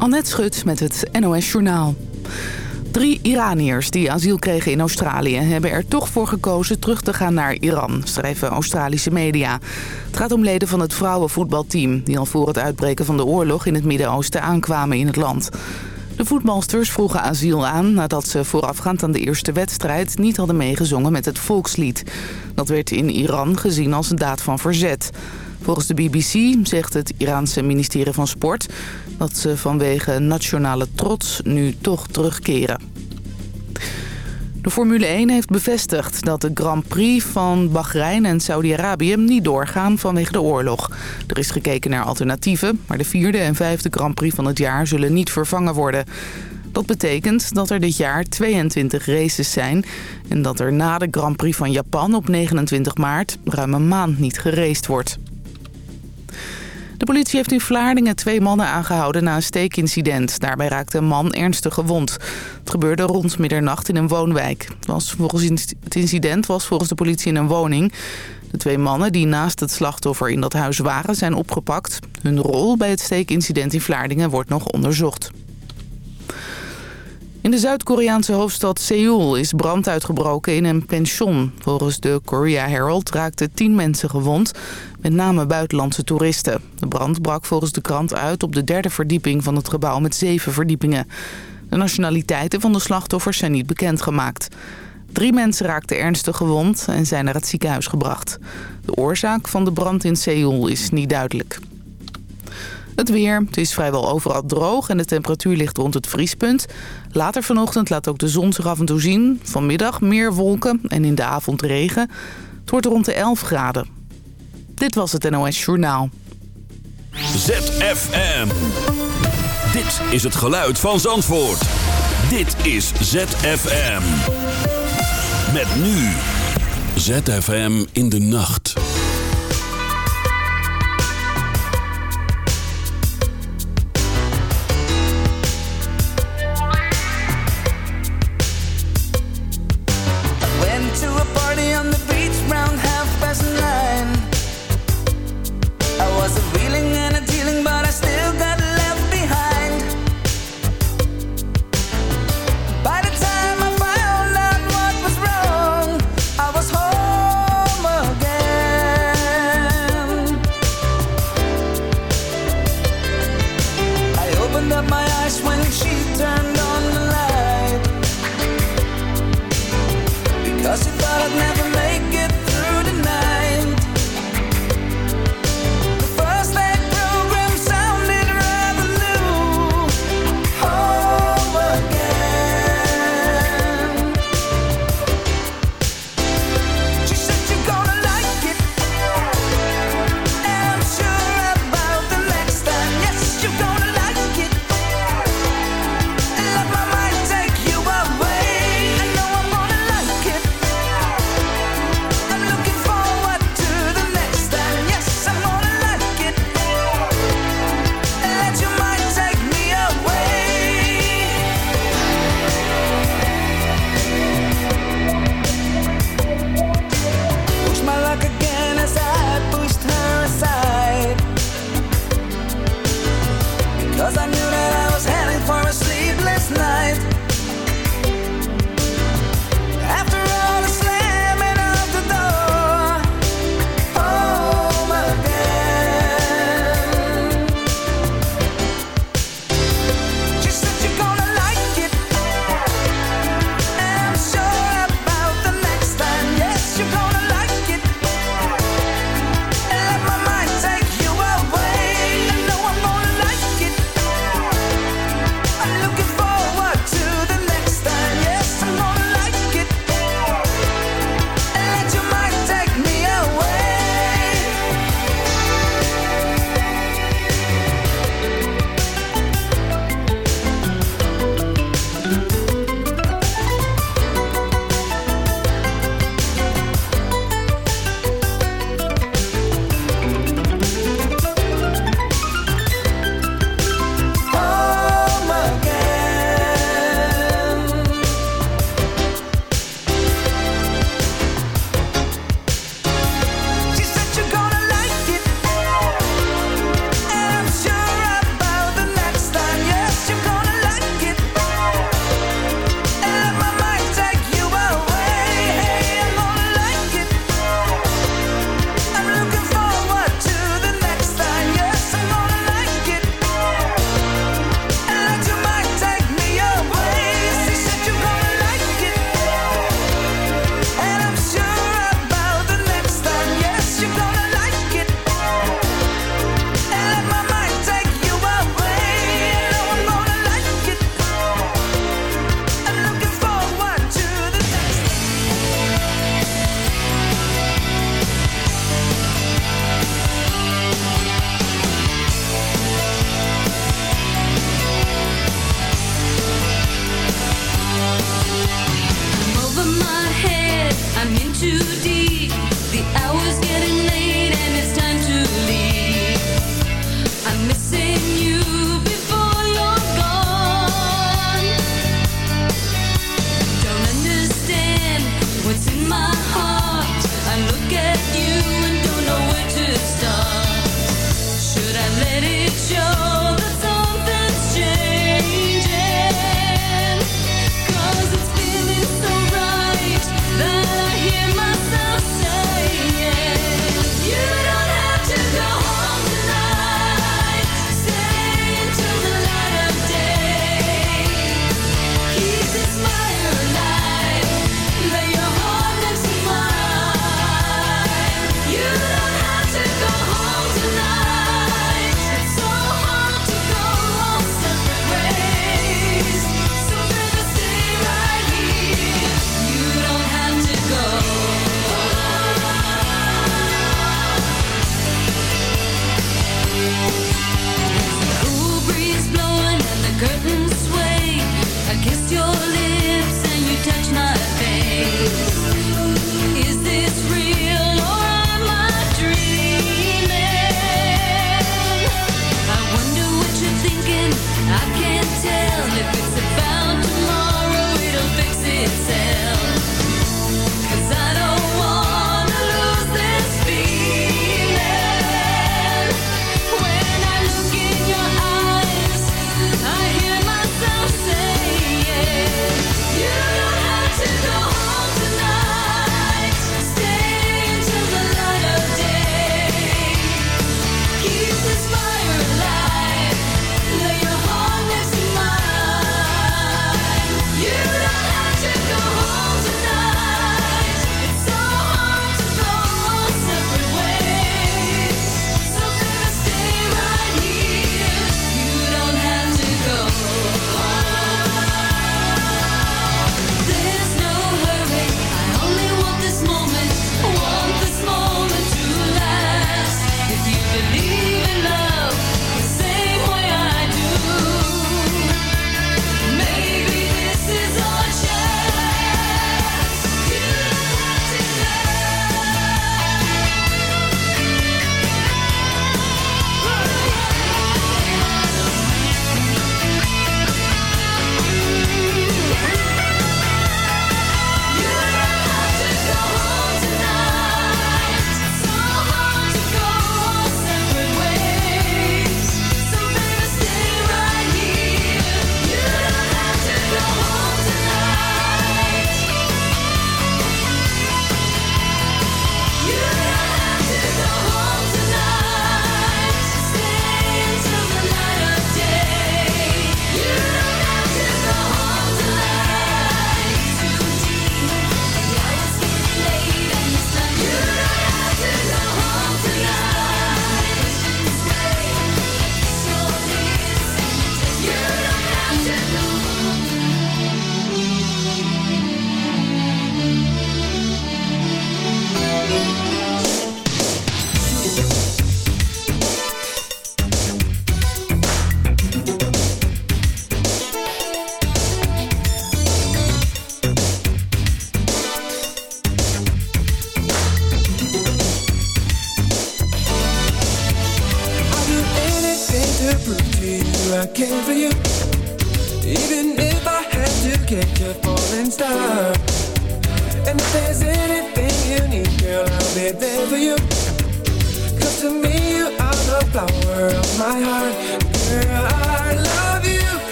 Annette Schut met het NOS Journaal. Drie Iraniërs die asiel kregen in Australië... hebben er toch voor gekozen terug te gaan naar Iran, schrijven Australische media. Het gaat om leden van het vrouwenvoetbalteam... die al voor het uitbreken van de oorlog in het Midden-Oosten aankwamen in het land. De voetbalsters vroegen asiel aan nadat ze voorafgaand aan de eerste wedstrijd... niet hadden meegezongen met het volkslied. Dat werd in Iran gezien als een daad van verzet... Volgens de BBC zegt het Iraanse ministerie van Sport... dat ze vanwege nationale trots nu toch terugkeren. De Formule 1 heeft bevestigd dat de Grand Prix van Bahrein en Saudi-Arabië niet doorgaan vanwege de oorlog. Er is gekeken naar alternatieven, maar de vierde en vijfde Grand Prix van het jaar zullen niet vervangen worden. Dat betekent dat er dit jaar 22 races zijn en dat er na de Grand Prix van Japan op 29 maart ruim een maand niet geraced wordt. De politie heeft in Vlaardingen twee mannen aangehouden na een steekincident. Daarbij raakte een man ernstig gewond. Het gebeurde rond middernacht in een woonwijk. Het, was volgens het incident was volgens de politie in een woning. De twee mannen die naast het slachtoffer in dat huis waren zijn opgepakt. Hun rol bij het steekincident in Vlaardingen wordt nog onderzocht. In de Zuid-Koreaanse hoofdstad Seoul is brand uitgebroken in een pension. Volgens de Korea Herald raakten tien mensen gewond, met name buitenlandse toeristen. De brand brak volgens de krant uit op de derde verdieping van het gebouw met zeven verdiepingen. De nationaliteiten van de slachtoffers zijn niet bekendgemaakt. Drie mensen raakten ernstig gewond en zijn naar het ziekenhuis gebracht. De oorzaak van de brand in Seoul is niet duidelijk. Het weer. Het is vrijwel overal droog en de temperatuur ligt rond het vriespunt. Later vanochtend laat ook de zon zich af en toe zien. Vanmiddag meer wolken en in de avond regen. Het wordt rond de 11 graden. Dit was het NOS Journaal. ZFM. Dit is het geluid van Zandvoort. Dit is ZFM. Met nu. ZFM in de nacht.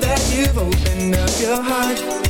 that you've opened up your heart.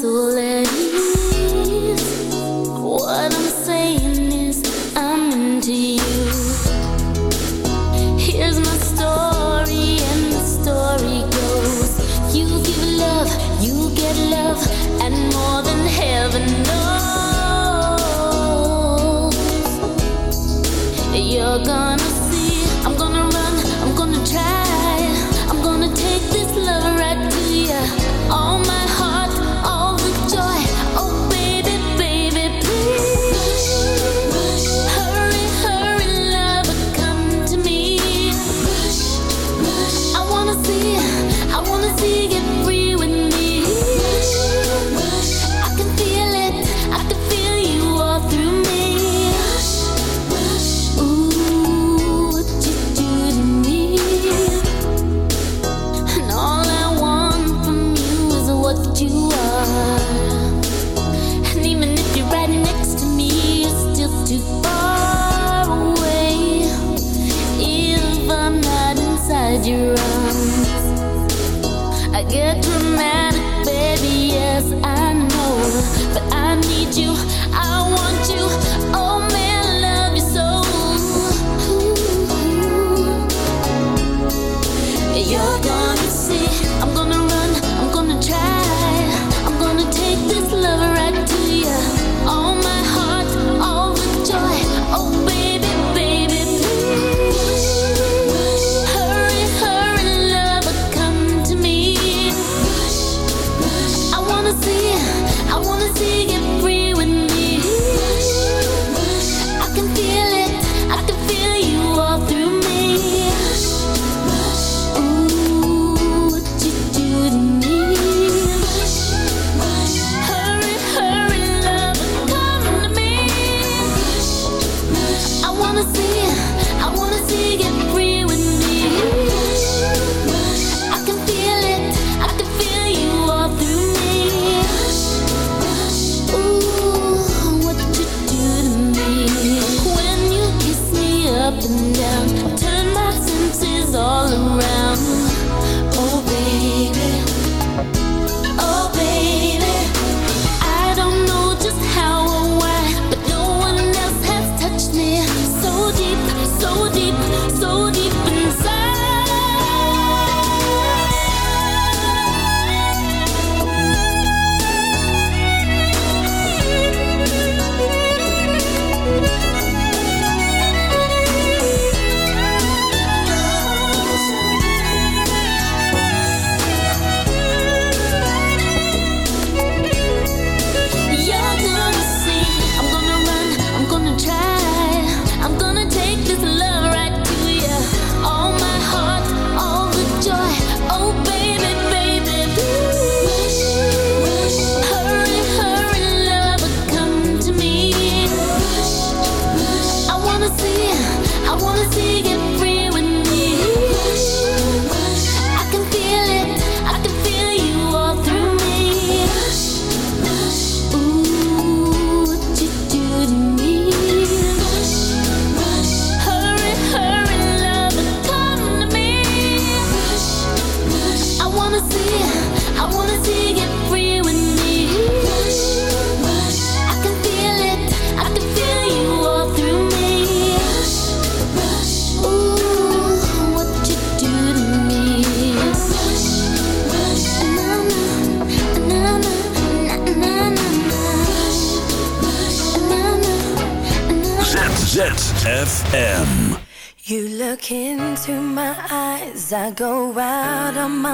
Xu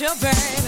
your brain.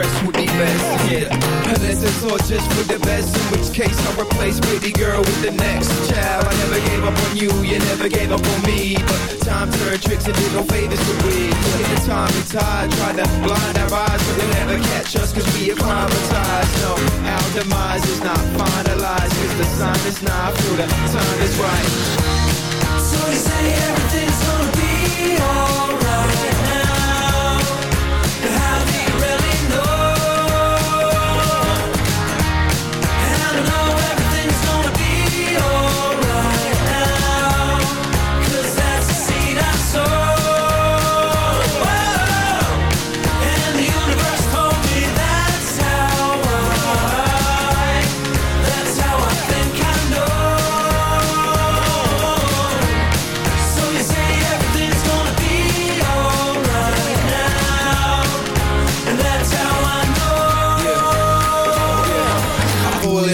Stress would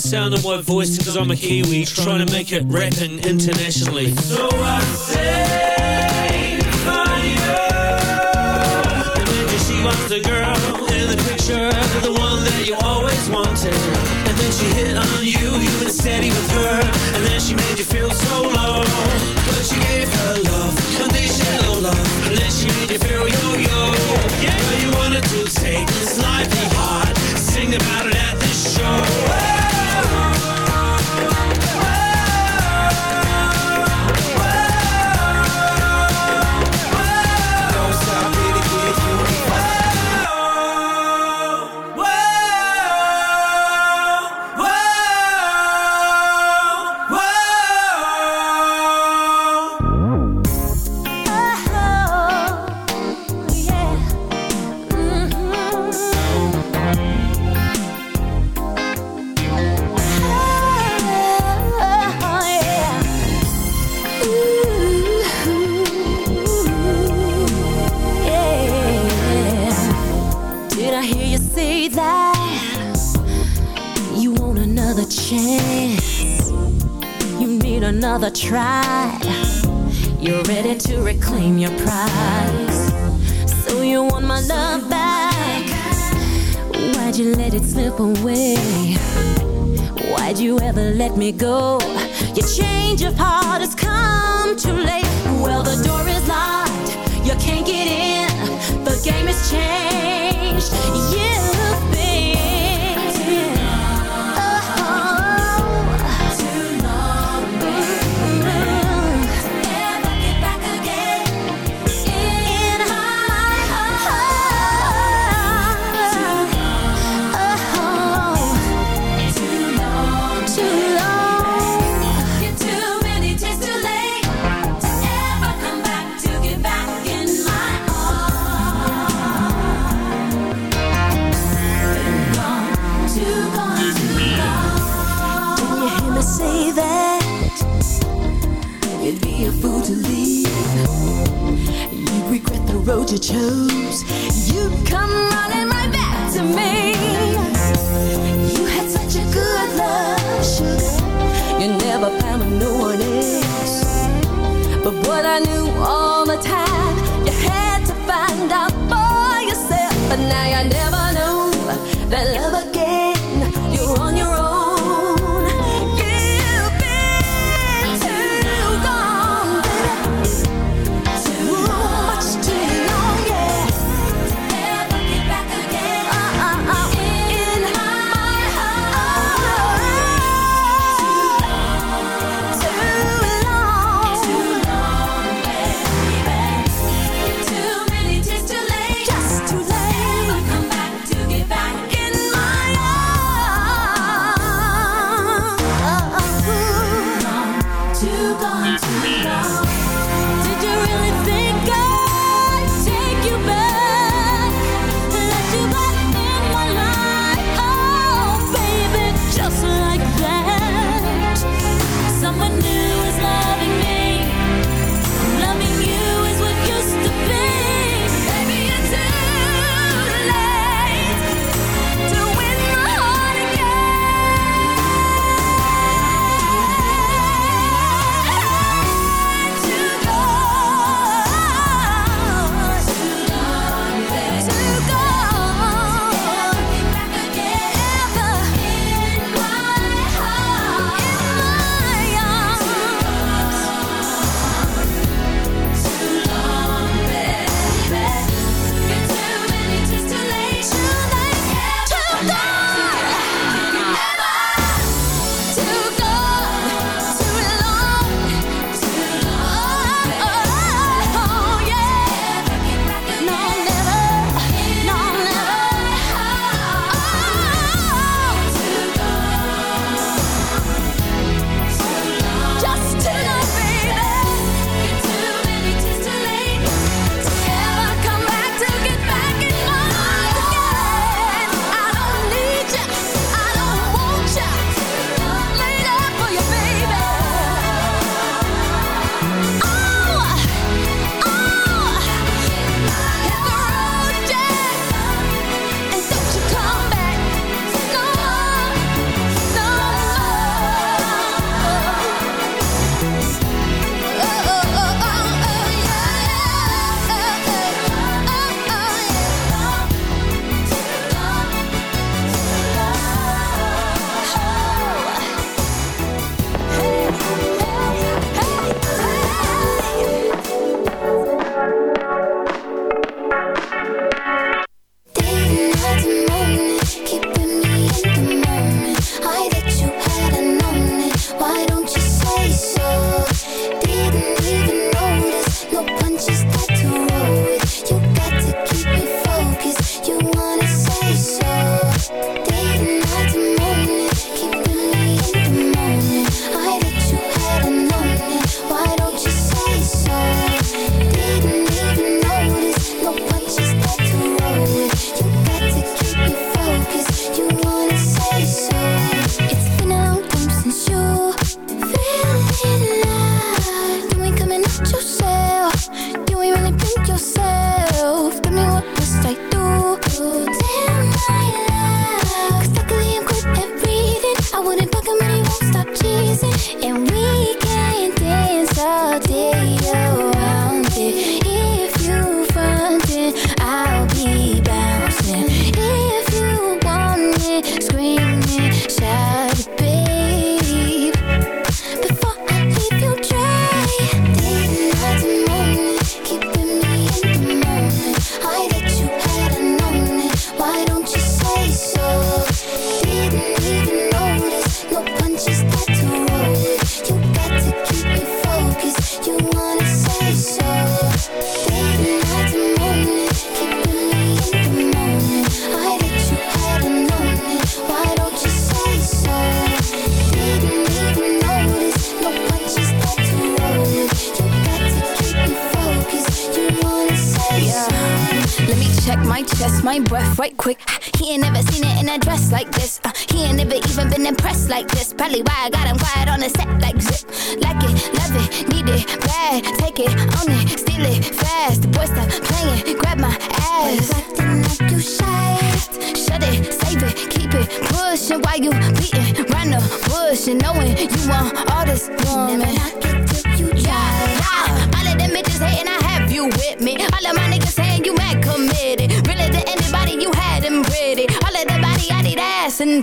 the sound of my voice because I'm a Kiwi trying to make it rapping internationally. So I say. And maybe she was the girl in the picture, the one that you always wanted. And then she hit on you, you went steady with her, and then she made you feel so low. But you gave her love, conditional love, and then she made you feel yo-yo. Yeah, you wanted to take this life hard, sing about it let me go? Your change of heart has come too late. Well, the door is locked. You can't get in. The game has changed. You've regret you chose. You'd come running right back to me. You had such a good love, sugar. You never found no one else. But what I knew all the time,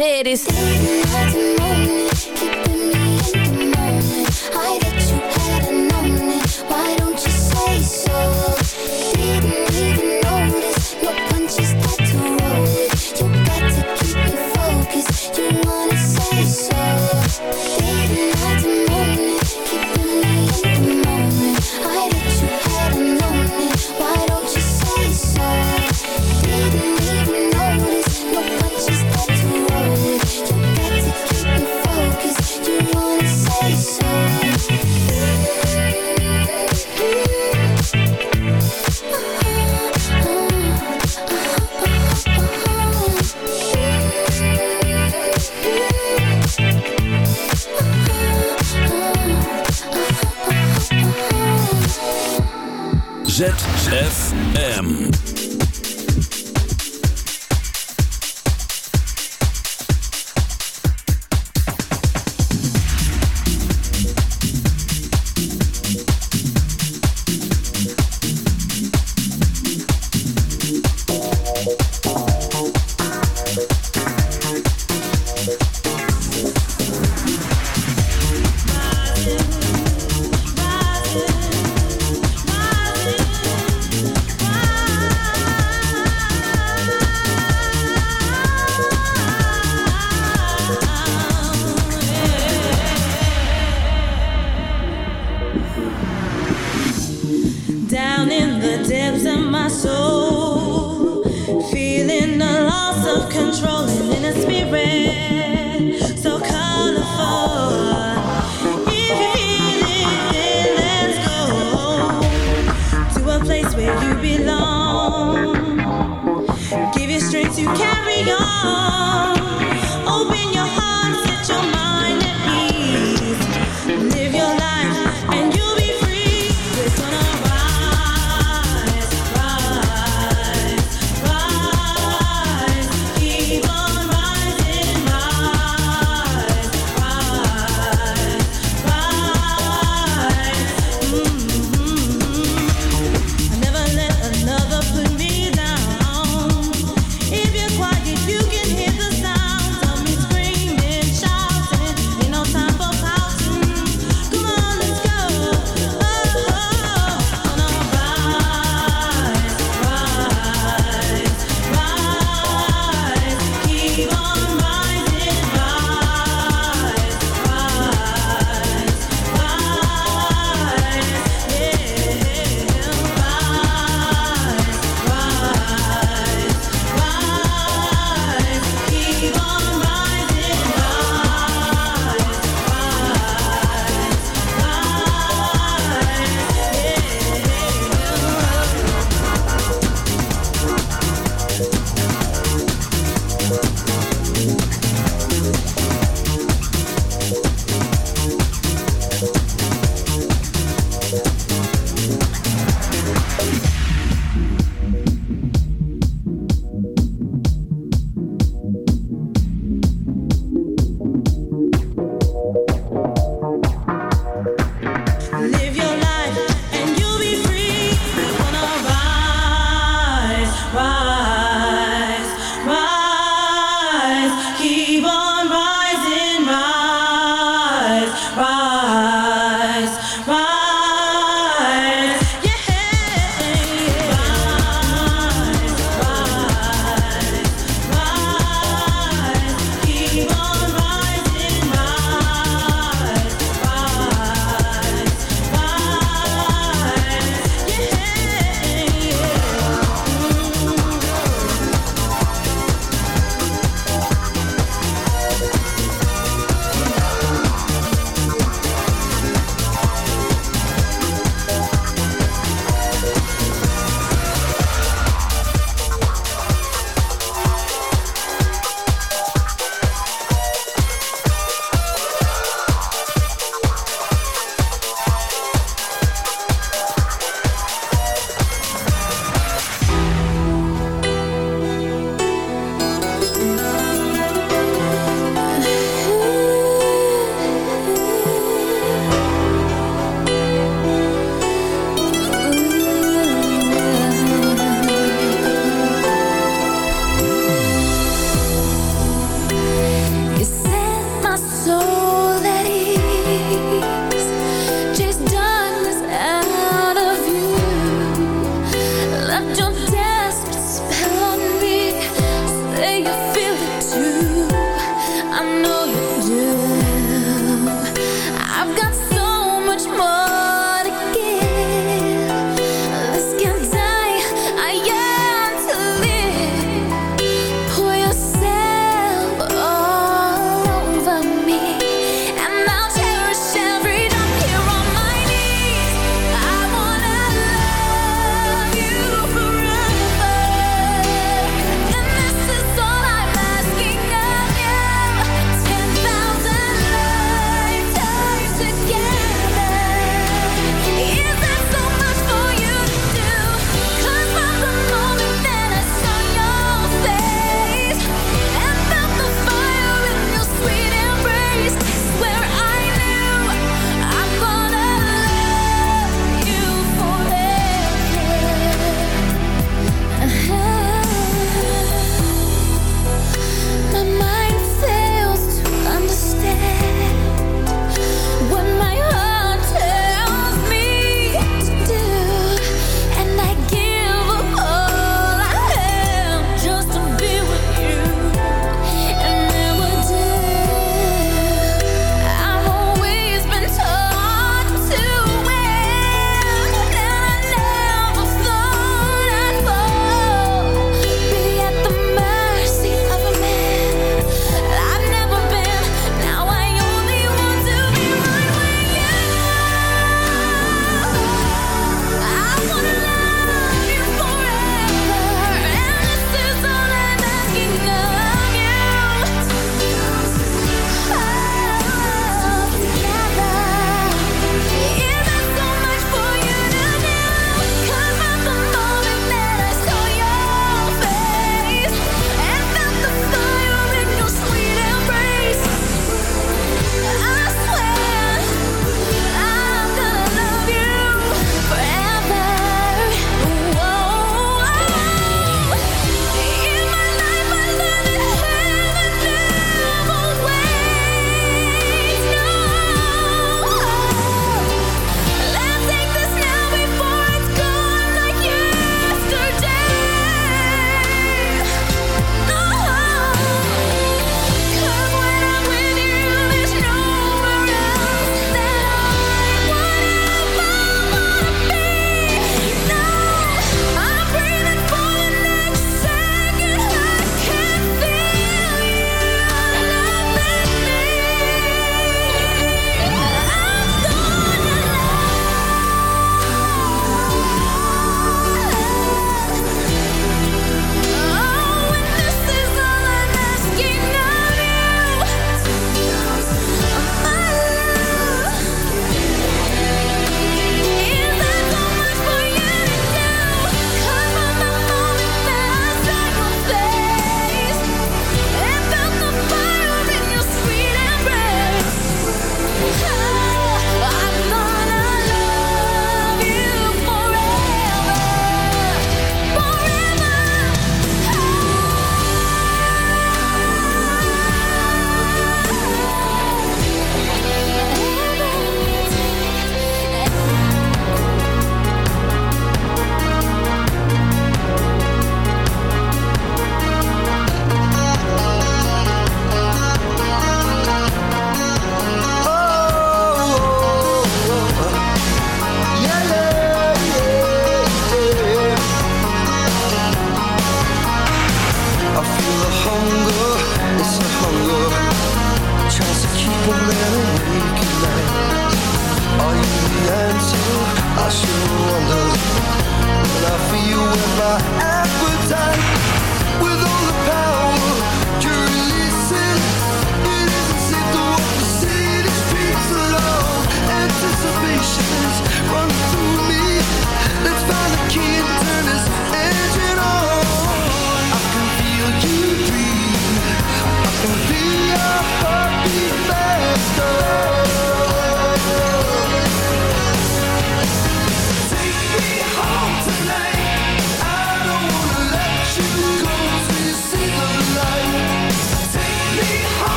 dead is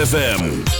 ZFM.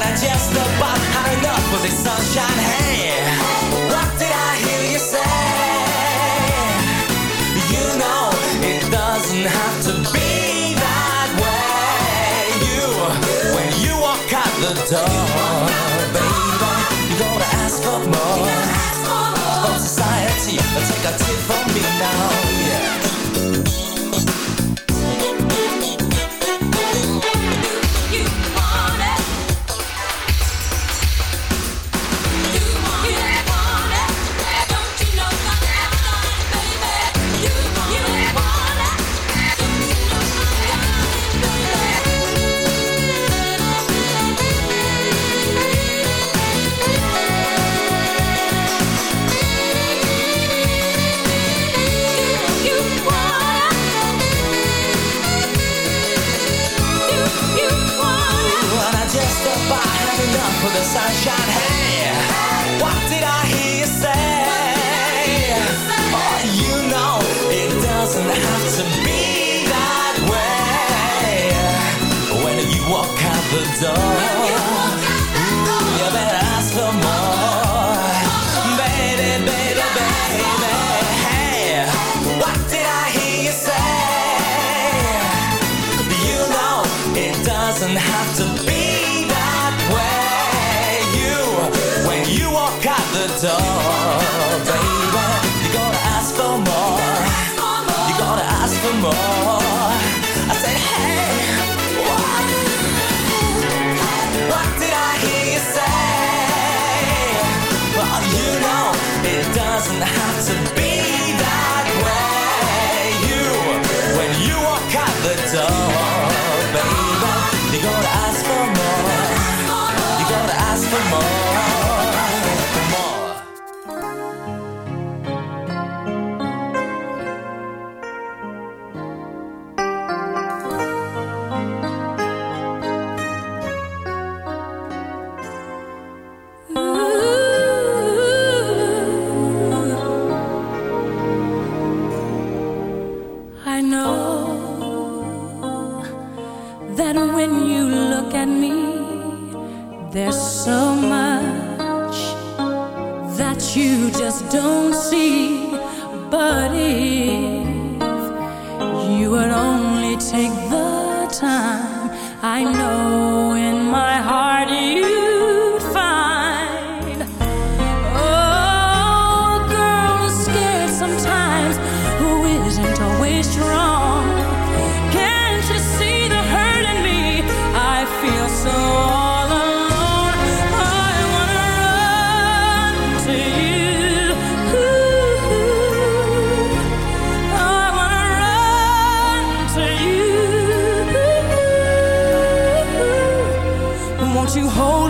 And I just about hung up for the sunshine, hey. is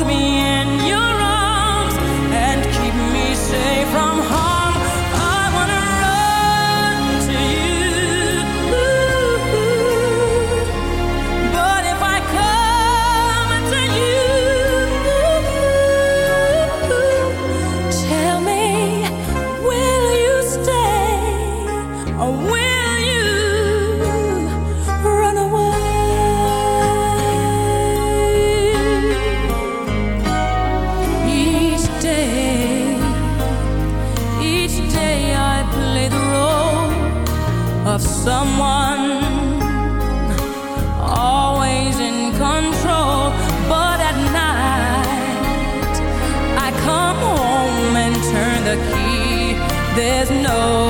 hold me in your arms and keep me safe from know.